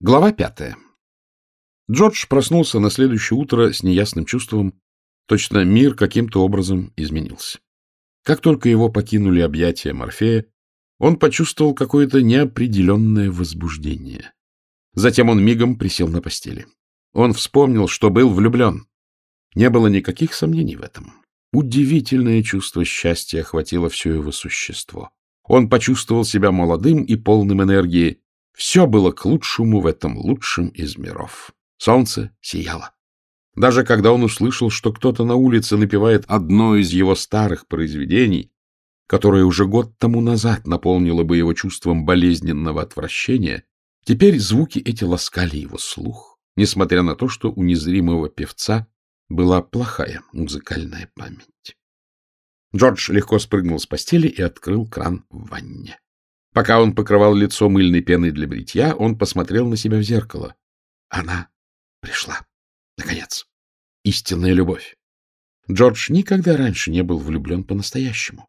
Глава пятая. Джордж проснулся на следующее утро с неясным чувством. Точно мир каким-то образом изменился. Как только его покинули объятия Морфея, он почувствовал какое-то неопределенное возбуждение. Затем он мигом присел на постели. Он вспомнил, что был влюблен. Не было никаких сомнений в этом. Удивительное чувство счастья охватило все его существо. Он почувствовал себя молодым и полным энергии, все было к лучшему в этом лучшем из миров. Солнце сияло. Даже когда он услышал, что кто-то на улице напевает одно из его старых произведений, которое уже год тому назад наполнило бы его чувством болезненного отвращения, теперь звуки эти ласкали его слух, несмотря на то, что у незримого певца была плохая музыкальная память. Джордж легко спрыгнул с постели и открыл кран в ванне. Пока он покрывал лицо мыльной пеной для бритья, он посмотрел на себя в зеркало. Она пришла. Наконец. Истинная любовь. Джордж никогда раньше не был влюблен по-настоящему.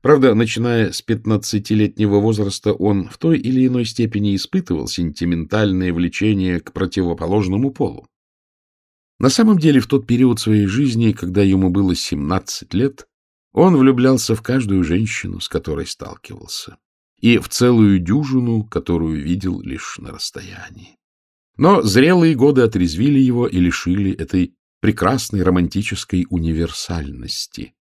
Правда, начиная с пятнадцатилетнего возраста, он в той или иной степени испытывал сентиментальное влечение к противоположному полу. На самом деле, в тот период своей жизни, когда ему было семнадцать лет, он влюблялся в каждую женщину, с которой сталкивался и в целую дюжину, которую видел лишь на расстоянии. Но зрелые годы отрезвили его и лишили этой прекрасной романтической универсальности.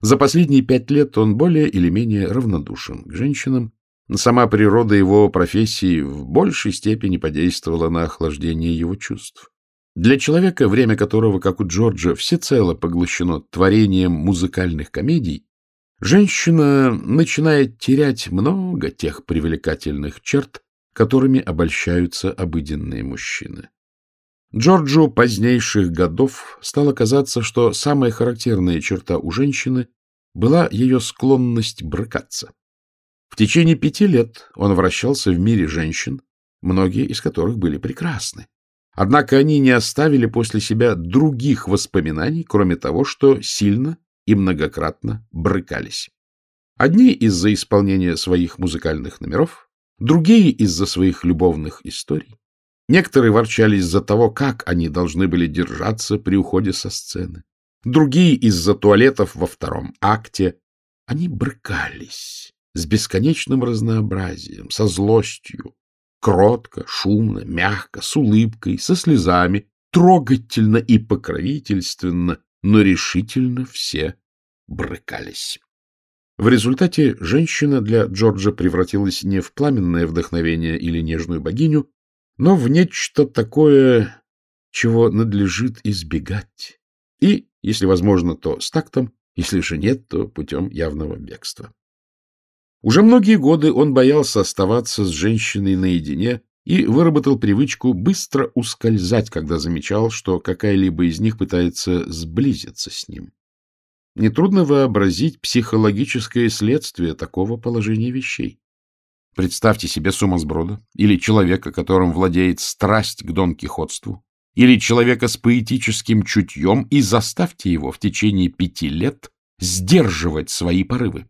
За последние пять лет он более или менее равнодушен к женщинам. Сама природа его профессии в большей степени подействовала на охлаждение его чувств. Для человека, время которого, как у Джорджа, всецело поглощено творением музыкальных комедий, Женщина начинает терять много тех привлекательных черт, которыми обольщаются обыденные мужчины. Джорджу позднейших годов стало казаться, что самая характерная черта у женщины была ее склонность брыкаться. В течение пяти лет он вращался в мире женщин, многие из которых были прекрасны. Однако они не оставили после себя других воспоминаний, кроме того, что сильно и многократно брыкались. Одни из-за исполнения своих музыкальных номеров, другие из-за своих любовных историй. Некоторые ворчали из-за того, как они должны были держаться при уходе со сцены. Другие из-за туалетов во втором акте. Они брыкались с бесконечным разнообразием, со злостью, кротко, шумно, мягко, с улыбкой, со слезами, трогательно и покровительственно, но решительно все брыкались. В результате женщина для Джорджа превратилась не в пламенное вдохновение или нежную богиню, но в нечто такое, чего надлежит избегать. И, если возможно, то с тактом, если же нет, то путем явного бегства. Уже многие годы он боялся оставаться с женщиной наедине и выработал привычку быстро ускользать, когда замечал, что какая-либо из них пытается сблизиться с ним. Нетрудно вообразить психологическое следствие такого положения вещей. Представьте себе сумасброда или человека, которым владеет страсть к донкихотству, или человека с поэтическим чутьем, и заставьте его в течение пяти лет сдерживать свои порывы.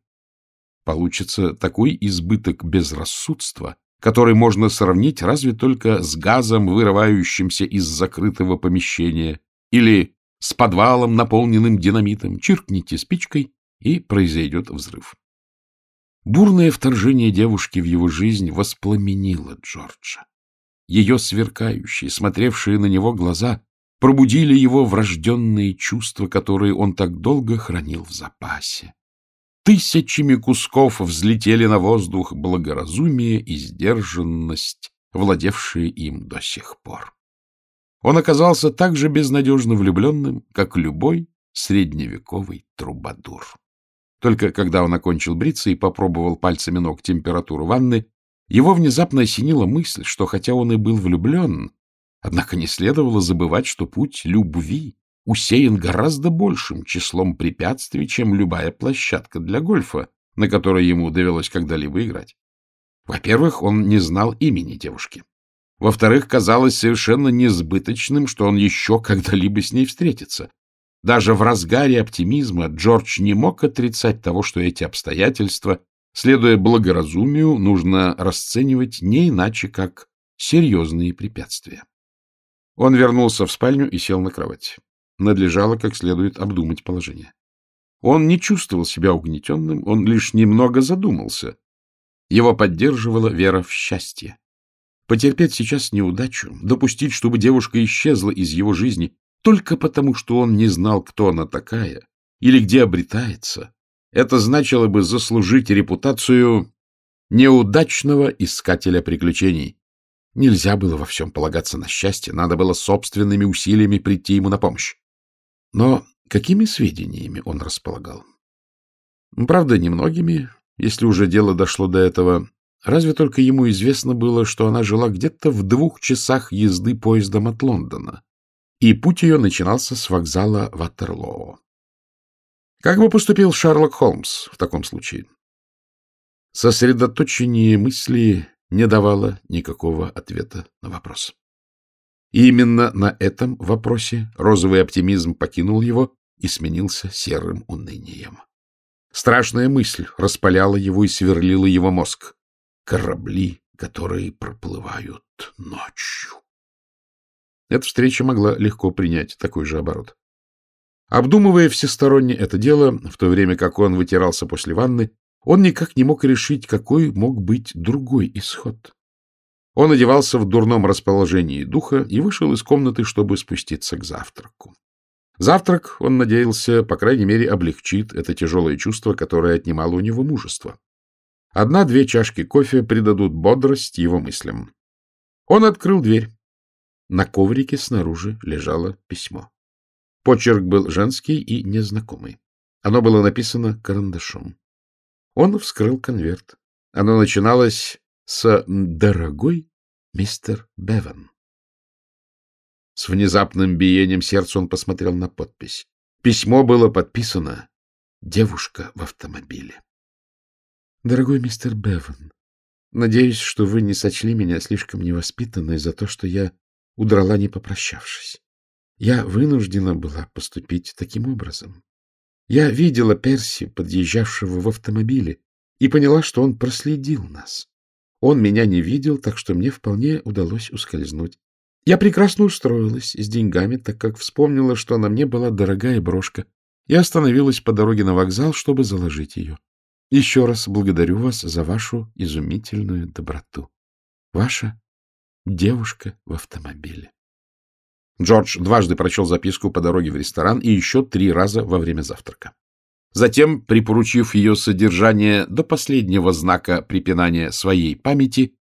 Получится такой избыток безрассудства, который можно сравнить разве только с газом, вырывающимся из закрытого помещения, или с подвалом, наполненным динамитом. Чиркните спичкой, и произойдет взрыв. Бурное вторжение девушки в его жизнь воспламенило Джорджа. Ее сверкающие, смотревшие на него глаза пробудили его врожденные чувства, которые он так долго хранил в запасе. Тысячами кусков взлетели на воздух благоразумие и сдержанность, владевшие им до сих пор. Он оказался так же безнадежно влюбленным, как любой средневековый трубадур. Только когда он окончил бриться и попробовал пальцами ног температуру ванны, его внезапно осенила мысль, что хотя он и был влюблен, однако не следовало забывать, что путь любви усеян гораздо большим числом препятствий, чем любая площадка для гольфа, на которой ему довелось когда-либо играть. Во-первых, он не знал имени девушки. Во-вторых, казалось совершенно несбыточным, что он еще когда-либо с ней встретится. Даже в разгаре оптимизма Джордж не мог отрицать того, что эти обстоятельства, следуя благоразумию, нужно расценивать не иначе, как серьезные препятствия. Он вернулся в спальню и сел на кровать. Надлежало как следует обдумать положение. Он не чувствовал себя угнетенным, он лишь немного задумался. Его поддерживала вера в счастье. Потерпеть сейчас неудачу, допустить, чтобы девушка исчезла из его жизни только потому, что он не знал, кто она такая или где обретается, это значило бы заслужить репутацию неудачного искателя приключений. Нельзя было во всем полагаться на счастье, надо было собственными усилиями прийти ему на помощь. Но какими сведениями он располагал? Правда, немногими, если уже дело дошло до этого. Разве только ему известно было, что она жила где-то в двух часах езды поездом от Лондона, и путь ее начинался с вокзала Ватерлоо. Как бы поступил Шерлок Холмс в таком случае? Сосредоточение мысли не давало никакого ответа на вопрос. И именно на этом вопросе розовый оптимизм покинул его и сменился серым унынием. Страшная мысль распаляла его и сверлила его мозг. Корабли, которые проплывают ночью. Эта встреча могла легко принять такой же оборот. Обдумывая всесторонне это дело, в то время как он вытирался после ванны, он никак не мог решить, какой мог быть другой исход. Он одевался в дурном расположении духа и вышел из комнаты, чтобы спуститься к завтраку. Завтрак, он надеялся, по крайней мере, облегчит это тяжелое чувство, которое отнимало у него мужество. Одна-две чашки кофе придадут бодрость его мыслям. Он открыл дверь. На коврике снаружи лежало письмо. Почерк был женский и незнакомый. Оно было написано карандашом. Он вскрыл конверт. Оно начиналось с «Дорогой мистер Беван». С внезапным биением сердца он посмотрел на подпись. Письмо было подписано «Девушка в автомобиле». «Дорогой мистер Беван, надеюсь, что вы не сочли меня слишком невоспитанной за то, что я удрала, не попрощавшись. Я вынуждена была поступить таким образом. Я видела Перси, подъезжавшего в автомобиле, и поняла, что он проследил нас. Он меня не видел, так что мне вполне удалось ускользнуть. Я прекрасно устроилась с деньгами, так как вспомнила, что на мне была дорогая брошка, и остановилась по дороге на вокзал, чтобы заложить ее. Еще раз благодарю вас за вашу изумительную доброту. Ваша девушка в автомобиле. Джордж дважды прочел записку по дороге в ресторан и еще три раза во время завтрака. Затем, припоручив ее содержание до последнего знака припинания своей памяти,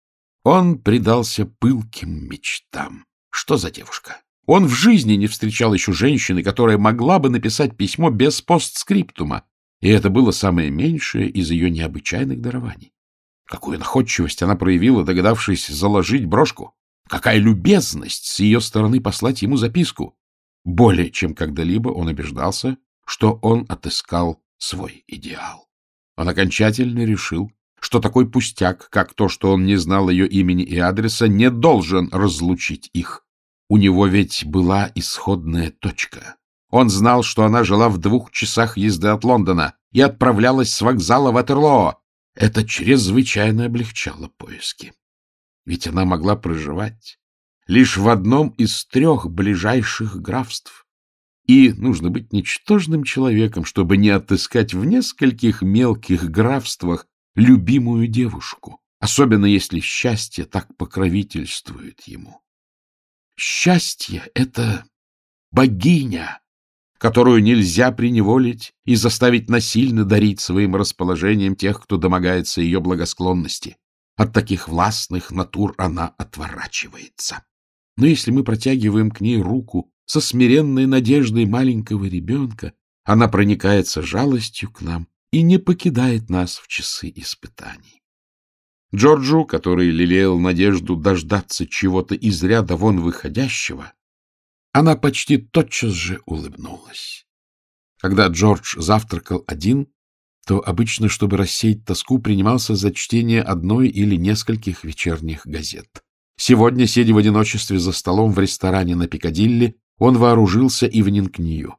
он предался пылким мечтам. Что за девушка? Он в жизни не встречал еще женщины, которая могла бы написать письмо без постскриптума, и это было самое меньшее из ее необычайных дарований. Какую находчивость она проявила, догадавшись заложить брошку. Какая любезность с ее стороны послать ему записку! Более чем когда-либо он убеждался, что он отыскал свой идеал. Он окончательно решил, что такой пустяк, как то, что он не знал ее имени и адреса, не должен разлучить их. У него ведь была исходная точка. Он знал, что она жила в двух часах езды от Лондона и отправлялась с вокзала в Ватерлоо. Это чрезвычайно облегчало поиски. Ведь она могла проживать лишь в одном из трех ближайших графств. И нужно быть ничтожным человеком, чтобы не отыскать в нескольких мелких графствах любимую девушку, особенно если счастье так покровительствует ему. Счастье — это богиня, которую нельзя приневолить и заставить насильно дарить своим расположением тех, кто домогается ее благосклонности. От таких властных натур она отворачивается. Но если мы протягиваем к ней руку со смиренной надеждой маленького ребенка, она проникается жалостью к нам и не покидает нас в часы испытаний. Джорджу, который лелеял надежду дождаться чего-то из ряда вон выходящего, она почти тотчас же улыбнулась. Когда Джордж завтракал один, то обычно, чтобы рассеять тоску, принимался за чтение одной или нескольких вечерних газет. Сегодня, сидя в одиночестве за столом в ресторане на Пикадилли, он вооружился Ивнинг-Нью.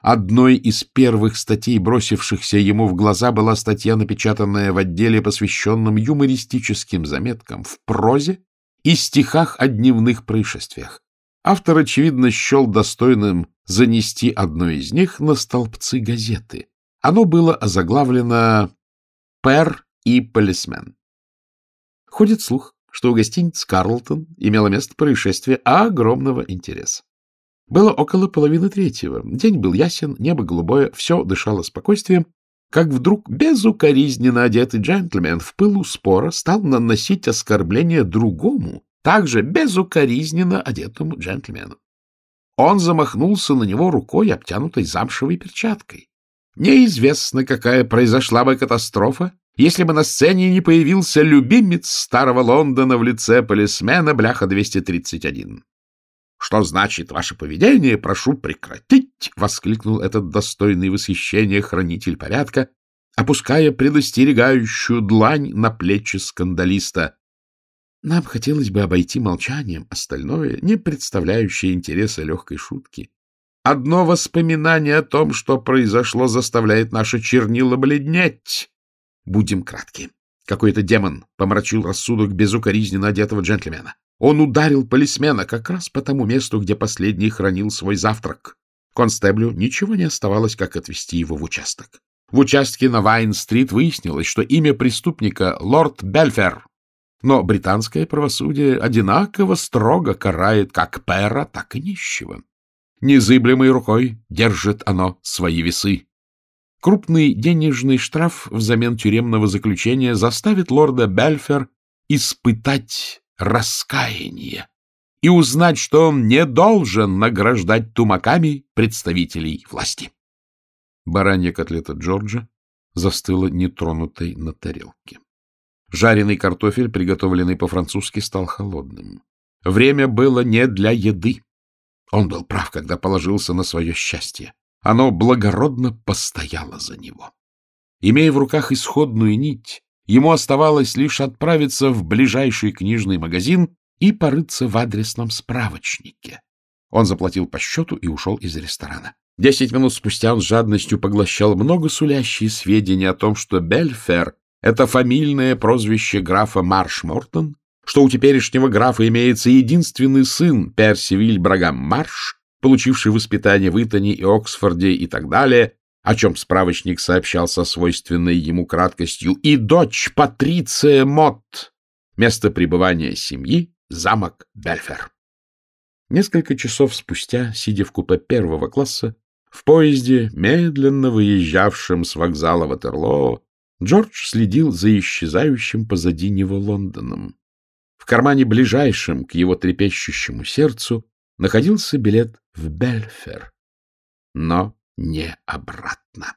Одной из первых статей, бросившихся ему в глаза, была статья, напечатанная в отделе, посвященном юмористическим заметкам в прозе и стихах о дневных происшествиях. Автор, очевидно, счел достойным занести одно из них на столбцы газеты. Оно было озаглавлено «Пер и полисмен». Ходит слух, что у гостиницы «Карлтон» имело место происшествие огромного интереса. Было около половины третьего. День был ясен, небо голубое, все дышало спокойствием, как вдруг безукоризненно одетый джентльмен в пылу спора стал наносить оскорбление другому, также безукоризненно одетому джентльмену. Он замахнулся на него рукой, обтянутой замшевой перчаткой. Неизвестно, какая произошла бы катастрофа, если бы на сцене не появился любимец старого Лондона в лице полисмена Бляха 231. «Что значит ваше поведение? Прошу прекратить!» — воскликнул этот достойный восхищения хранитель порядка, опуская предостерегающую длань на плечи скандалиста. Нам хотелось бы обойти молчанием остальное, не представляющее интереса легкой шутки. Одно воспоминание о том, что произошло, заставляет наши чернила бледнеть. Будем кратки. Какой-то демон помрачил рассудок безукоризненно одетого джентльмена. Он ударил полисмена как раз по тому месту, где последний хранил свой завтрак. Констеблю ничего не оставалось, как отвезти его в участок. В участке на Вайн-стрит выяснилось, что имя преступника — лорд Бельфер. Но британское правосудие одинаково строго карает как пера, так и нищего. Незыблемой рукой держит оно свои весы. Крупный денежный штраф взамен тюремного заключения заставит лорда Бельфер испытать раскаяние и узнать, что он не должен награждать тумаками представителей власти. Баранья котлета Джорджа застыла нетронутой на тарелке. Жареный картофель, приготовленный по-французски, стал холодным. Время было не для еды. Он был прав, когда положился на свое счастье. Оно благородно постояло за него. Имея в руках исходную нить, Ему оставалось лишь отправиться в ближайший книжный магазин и порыться в адресном справочнике. Он заплатил по счету и ушел из ресторана. Десять минут спустя он с жадностью поглощал много сулящие сведения о том, что Бельфер — это фамильное прозвище графа Марш-Мортон, что у теперешнего графа имеется единственный сын Персивиль Брагам Марш, получивший воспитание в Итоне и Оксфорде и так далее, о чем справочник сообщал со свойственной ему краткостью, и дочь Патриция Мот, место пребывания семьи — замок Бельфер. Несколько часов спустя, сидя в купе первого класса, в поезде, медленно выезжавшем с вокзала Ватерлоо, Джордж следил за исчезающим позади него Лондоном. В кармане ближайшем к его трепещущему сердцу находился билет в Бельфер. Но не обратно.